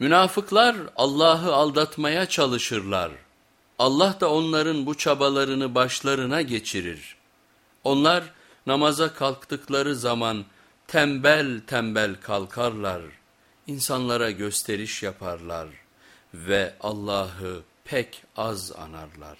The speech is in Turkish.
Münafıklar Allah'ı aldatmaya çalışırlar. Allah da onların bu çabalarını başlarına geçirir. Onlar namaza kalktıkları zaman tembel tembel kalkarlar. İnsanlara gösteriş yaparlar ve Allah'ı pek az anarlar.